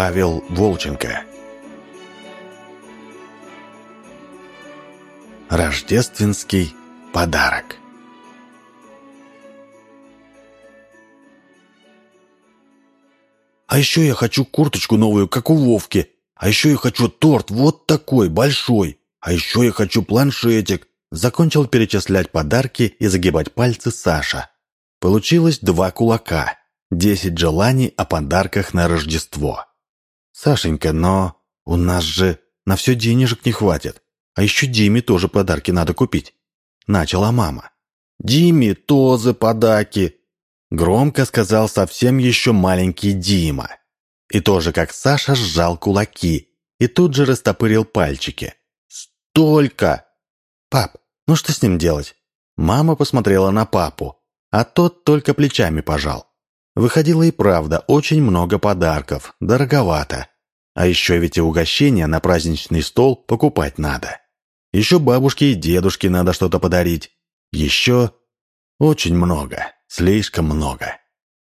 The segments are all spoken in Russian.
Павел Волченко Рождественский подарок А еще я хочу курточку новую, как у Вовки. А еще я хочу торт вот такой, большой. А еще я хочу планшетик. Закончил перечислять подарки и загибать пальцы Саша. Получилось два кулака. Десять желаний о подарках на Рождество. «Сашенька, но у нас же на все денежек не хватит. А еще Диме тоже подарки надо купить», — начала мама. «Диме тоже подарки», — громко сказал совсем еще маленький Дима. И тоже, как Саша, сжал кулаки и тут же растопырил пальчики. «Столько!» «Пап, ну что с ним делать?» Мама посмотрела на папу, а тот только плечами пожал. Выходило и правда очень много подарков, дороговато. А еще ведь и угощения на праздничный стол покупать надо. Еще бабушке и дедушке надо что-то подарить. Еще очень много, слишком много.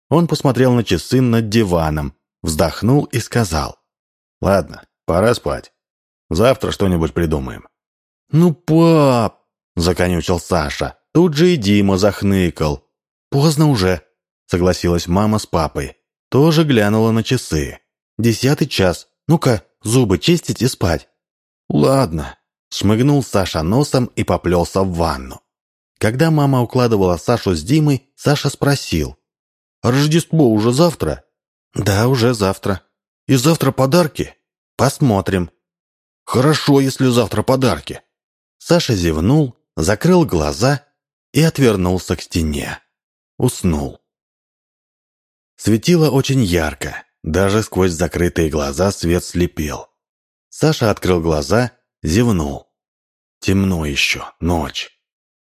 Он посмотрел на часы над диваном, вздохнул и сказал. «Ладно, пора спать. Завтра что-нибудь придумаем». «Ну, пап!» – законючил Саша. Тут же и Дима захныкал. «Поздно уже», – согласилась мама с папой. Тоже глянула на часы. Десятый час. Ну-ка, зубы чистить и спать». «Ладно», — шмыгнул Саша носом и поплелся в ванну. Когда мама укладывала Сашу с Димой, Саша спросил. «Рождество уже завтра?» «Да, уже завтра». «И завтра подарки?» «Посмотрим». «Хорошо, если завтра подарки». Саша зевнул, закрыл глаза и отвернулся к стене. Уснул. Светило очень ярко. Даже сквозь закрытые глаза свет слепел. Саша открыл глаза, зевнул. Темно еще, ночь.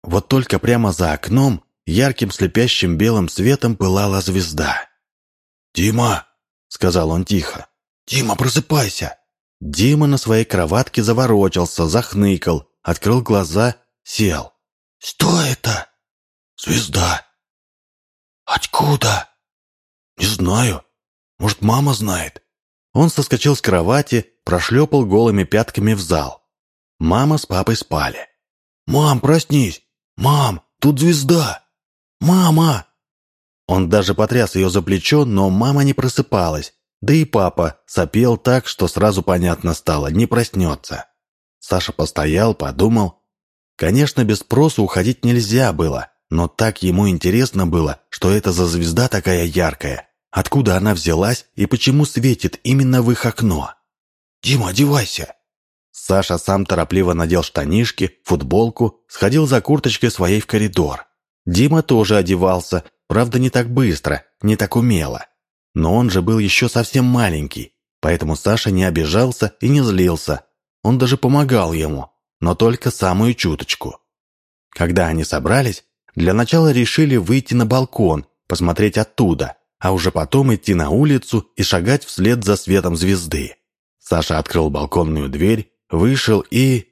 Вот только прямо за окном ярким слепящим белым светом пылала звезда. «Дима!» — сказал он тихо. «Дима, просыпайся!» Дима на своей кроватке заворочился, захныкал, открыл глаза, сел. «Что это?» «Звезда». «Откуда?» «Не знаю. Может, мама знает?» Он соскочил с кровати, прошлепал голыми пятками в зал. Мама с папой спали. «Мам, проснись! Мам, тут звезда! Мама!» Он даже потряс ее за плечо, но мама не просыпалась. Да и папа сопел так, что сразу понятно стало, не проснется. Саша постоял, подумал. Конечно, без спроса уходить нельзя было, но так ему интересно было, что это за звезда такая яркая. Откуда она взялась и почему светит именно в их окно? «Дима, одевайся!» Саша сам торопливо надел штанишки, футболку, сходил за курточкой своей в коридор. Дима тоже одевался, правда не так быстро, не так умело. Но он же был еще совсем маленький, поэтому Саша не обижался и не злился. Он даже помогал ему, но только самую чуточку. Когда они собрались, для начала решили выйти на балкон, посмотреть оттуда, а уже потом идти на улицу и шагать вслед за светом звезды. Саша открыл балконную дверь, вышел и...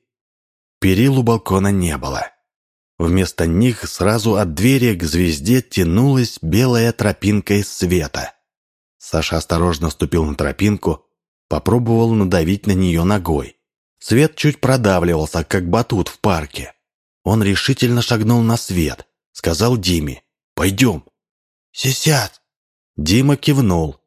Перил у балкона не было. Вместо них сразу от двери к звезде тянулась белая тропинка из света. Саша осторожно ступил на тропинку, попробовал надавить на нее ногой. Свет чуть продавливался, как батут в парке. Он решительно шагнул на свет, сказал Диме «Пойдем». «Сисят!» Дима кивнул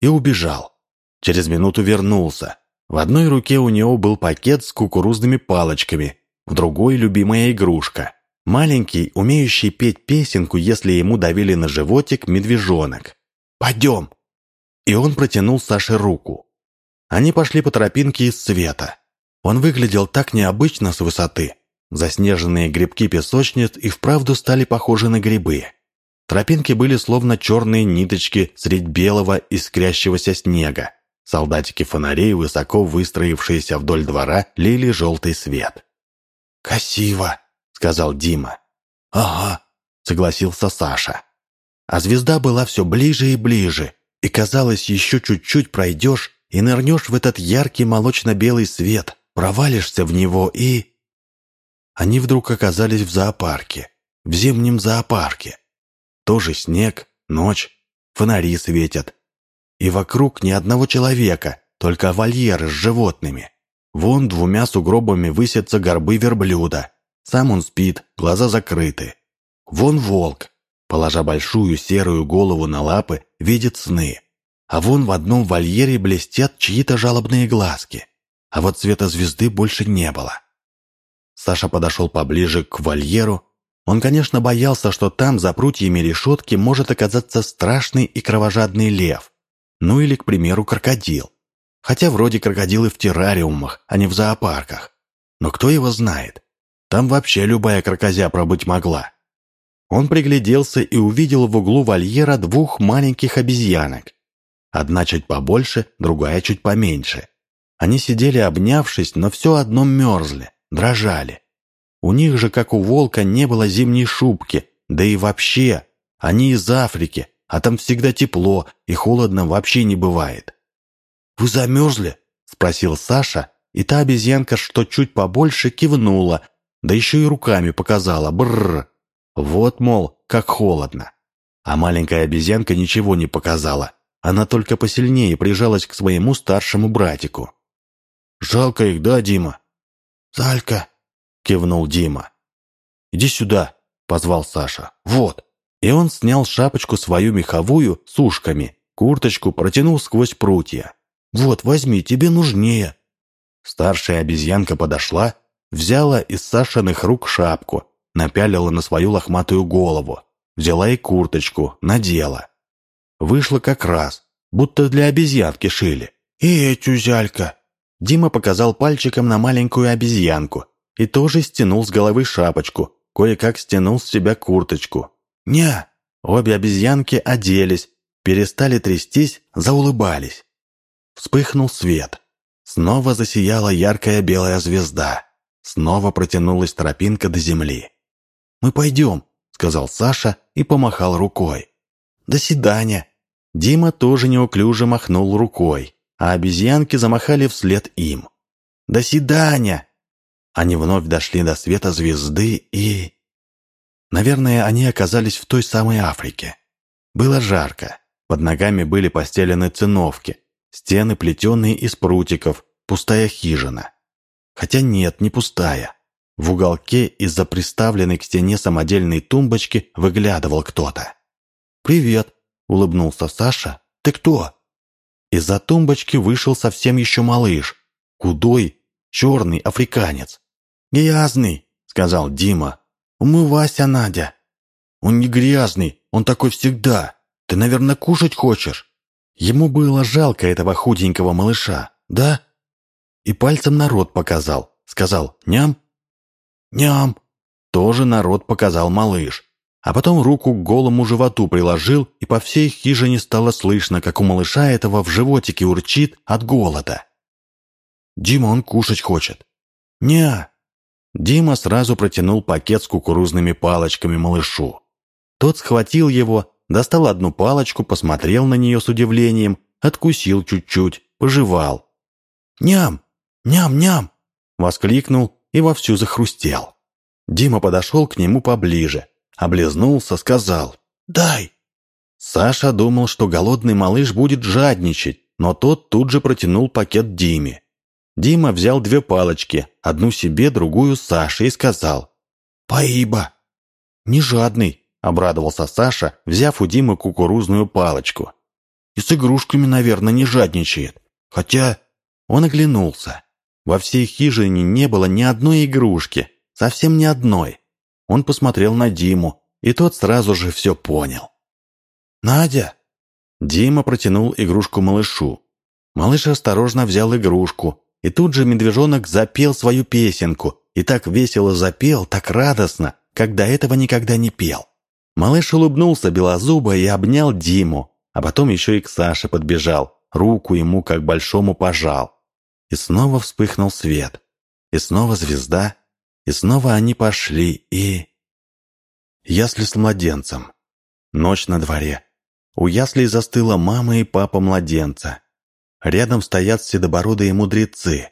и убежал. Через минуту вернулся. В одной руке у него был пакет с кукурузными палочками, в другой – любимая игрушка. Маленький, умеющий петь песенку, если ему давили на животик медвежонок. «Пойдем!» И он протянул Саше руку. Они пошли по тропинке из света. Он выглядел так необычно с высоты. Заснеженные грибки песочниц и вправду стали похожи на грибы. Тропинки были словно черные ниточки средь белого искрящегося снега. Солдатики фонарей, высоко выстроившиеся вдоль двора, лили желтый свет. «Красиво!» — сказал Дима. «Ага», — согласился Саша. А звезда была все ближе и ближе, и казалось, еще чуть-чуть пройдешь и нырнешь в этот яркий молочно-белый свет, провалишься в него и... Они вдруг оказались в зоопарке, в зимнем зоопарке. Тоже снег, ночь, фонари светят. И вокруг ни одного человека, только вольеры с животными. Вон двумя сугробами высятся горбы верблюда. Сам он спит, глаза закрыты. Вон волк, положа большую серую голову на лапы, видит сны. А вон в одном вольере блестят чьи-то жалобные глазки. А вот цвета звезды больше не было. Саша подошел поближе к вольеру. Он, конечно, боялся, что там, за прутьями решетки, может оказаться страшный и кровожадный лев. Ну или, к примеру, крокодил. Хотя вроде крокодилы в террариумах, а не в зоопарках. Но кто его знает? Там вообще любая крокозя пробыть могла. Он пригляделся и увидел в углу вольера двух маленьких обезьянок. Одна чуть побольше, другая чуть поменьше. Они сидели обнявшись, но все одно мерзли, дрожали. У них же, как у волка, не было зимней шубки, да и вообще, они из Африки, а там всегда тепло и холодно вообще не бывает. «Вы замерзли?» – спросил Саша, и та обезьянка, что чуть побольше, кивнула, да еще и руками показала «брррр». Вот, мол, как холодно. А маленькая обезьянка ничего не показала. Она только посильнее прижалась к своему старшему братику. «Жалко их, да, Дима?» «Залька», — кивнул Дима. «Иди сюда», — позвал Саша. «Вот». И он снял шапочку свою меховую с ушками, курточку протянул сквозь прутья. «Вот, возьми, тебе нужнее». Старшая обезьянка подошла, взяла из Сашиных рук шапку, напялила на свою лохматую голову, взяла и курточку, надела. Вышло как раз, будто для обезьянки шили. «И эту зялька!» Дима показал пальчиком на маленькую обезьянку и тоже стянул с головы шапочку, кое-как стянул с себя курточку. «Не!» Обе обезьянки оделись, перестали трястись, заулыбались. Вспыхнул свет. Снова засияла яркая белая звезда. Снова протянулась тропинка до земли. «Мы пойдем», — сказал Саша и помахал рукой. «До свидания». Дима тоже неуклюже махнул рукой, а обезьянки замахали вслед им. «До свидания!» Они вновь дошли до света звезды и... Наверное, они оказались в той самой Африке. Было жарко. Под ногами были постелены циновки, стены плетеные из прутиков, пустая хижина. Хотя нет, не пустая. В уголке из-за приставленной к стене самодельной тумбочки выглядывал кто-то. «Привет», — улыбнулся Саша. «Ты кто?» Из-за тумбочки вышел совсем еще малыш. Худой, черный африканец. «Грязный», — сказал Дима. «Умывайся, Надя». «Он не грязный, он такой всегда. Ты, наверное, кушать хочешь?» Ему было жалко этого худенького малыша, да? И пальцем народ показал. Сказал «ням», «Ням!» Тоже народ показал малыш. А потом руку к голому животу приложил, и по всей хижине стало слышно, как у малыша этого в животике урчит от голода. «Дима, он кушать хочет». «Не!» Дима сразу протянул пакет с кукурузными палочками малышу. Тот схватил его, достал одну палочку, посмотрел на нее с удивлением, откусил чуть-чуть, пожевал. «Ням! Ням-ням!» — воскликнул и вовсю захрустел. Дима подошел к нему поближе, облизнулся, сказал «Дай». Саша думал, что голодный малыш будет жадничать, но тот тут же протянул пакет Диме. Дима взял две палочки, одну себе, другую Саше, и сказал «Поиба». «Не жадный», — обрадовался Саша, взяв у Димы кукурузную палочку. «И с игрушками, наверное, не жадничает. Хотя...» Он оглянулся. Во всей хижине не было ни одной игрушки, совсем ни одной. Он посмотрел на Диму, и тот сразу же все понял. «Надя!» Дима протянул игрушку малышу. Малыш осторожно взял игрушку, и тут же медвежонок запел свою песенку, и так весело запел, так радостно, как до этого никогда не пел. Малыш улыбнулся белозубо и обнял Диму, а потом еще и к Саше подбежал, руку ему как большому пожал. И снова вспыхнул свет. И снова звезда. И снова они пошли, и... Ясли с младенцем. Ночь на дворе. У яслей застыла мама и папа младенца. Рядом стоят седобородые мудрецы.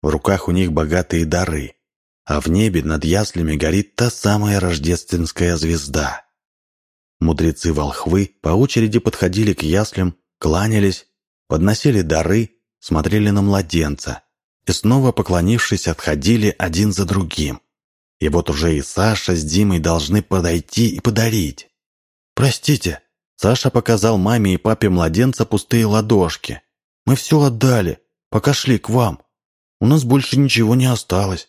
В руках у них богатые дары. А в небе над яслями горит та самая рождественская звезда. Мудрецы-волхвы по очереди подходили к яслям, кланялись, подносили дары, смотрели на младенца и снова, поклонившись, отходили один за другим. И вот уже и Саша с Димой должны подойти и подарить. «Простите», — Саша показал маме и папе младенца пустые ладошки. «Мы все отдали, пока шли к вам. У нас больше ничего не осталось».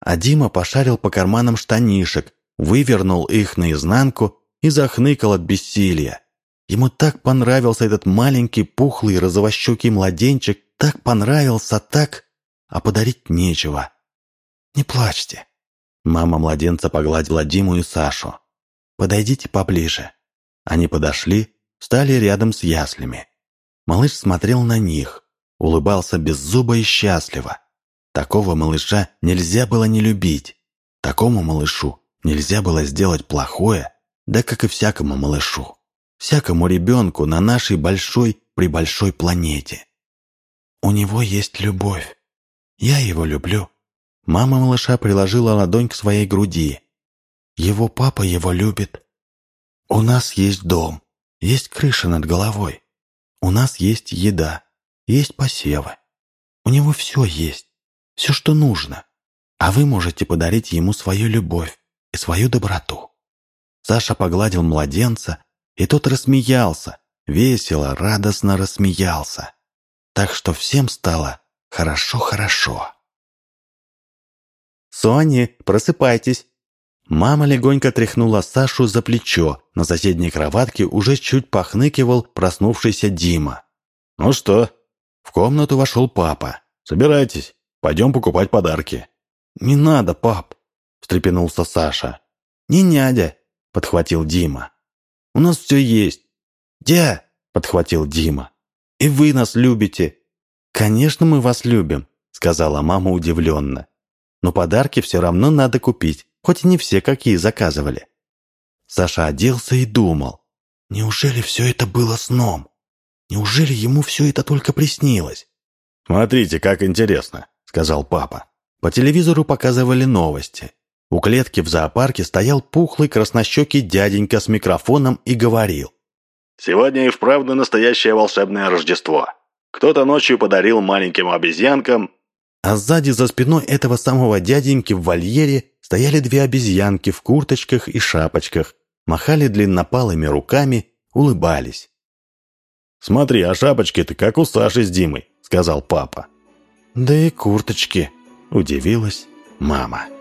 А Дима пошарил по карманам штанишек, вывернул их наизнанку и захныкал от бессилия. Ему так понравился этот маленький, пухлый, розовощекий младенчик, так понравился, так... А подарить нечего. «Не плачьте». Мама младенца погладила Диму и Сашу. «Подойдите поближе». Они подошли, стали рядом с яслями. Малыш смотрел на них, улыбался беззубо и счастливо. Такого малыша нельзя было не любить. Такому малышу нельзя было сделать плохое, да как и всякому малышу. Всякому ребенку на нашей большой прибольшой планете. У него есть любовь. Я его люблю. Мама малыша приложила ладонь к своей груди. Его папа его любит. У нас есть дом, есть крыша над головой. У нас есть еда, есть посевы. У него все есть все, что нужно, а вы можете подарить ему свою любовь и свою доброту». Саша погладил младенца, и тот рассмеялся, весело, радостно рассмеялся. Так что всем стало хорошо-хорошо. «Сони, просыпайтесь!» Мама легонько тряхнула Сашу за плечо. На соседней кроватке уже чуть похныкивал проснувшийся Дима. «Ну что?» В комнату вошел папа. «Собирайтесь, Пойдем покупать подарки». «Не надо, пап», — встрепенулся Саша. «Не нядя», — подхватил Дима. «У нас все есть». «Дя», — подхватил Дима. «И вы нас любите». «Конечно, мы вас любим», — сказала мама удивленно. «Но подарки все равно надо купить, хоть и не все, какие заказывали». Саша оделся и думал. «Неужели все это было сном? Неужели ему все это только приснилось?» «Смотрите, как интересно», сказал папа. По телевизору показывали новости. У клетки в зоопарке стоял пухлый краснощекий дяденька с микрофоном и говорил. «Сегодня и вправду настоящее волшебное Рождество. Кто-то ночью подарил маленьким обезьянкам...» А сзади за спиной этого самого дяденьки в вольере стояли две обезьянки в курточках и шапочках, махали длиннопалыми руками, улыбались. «Смотри, а шапочки-то как у Саши с Димой», — сказал папа. «Да и курточки», — удивилась мама.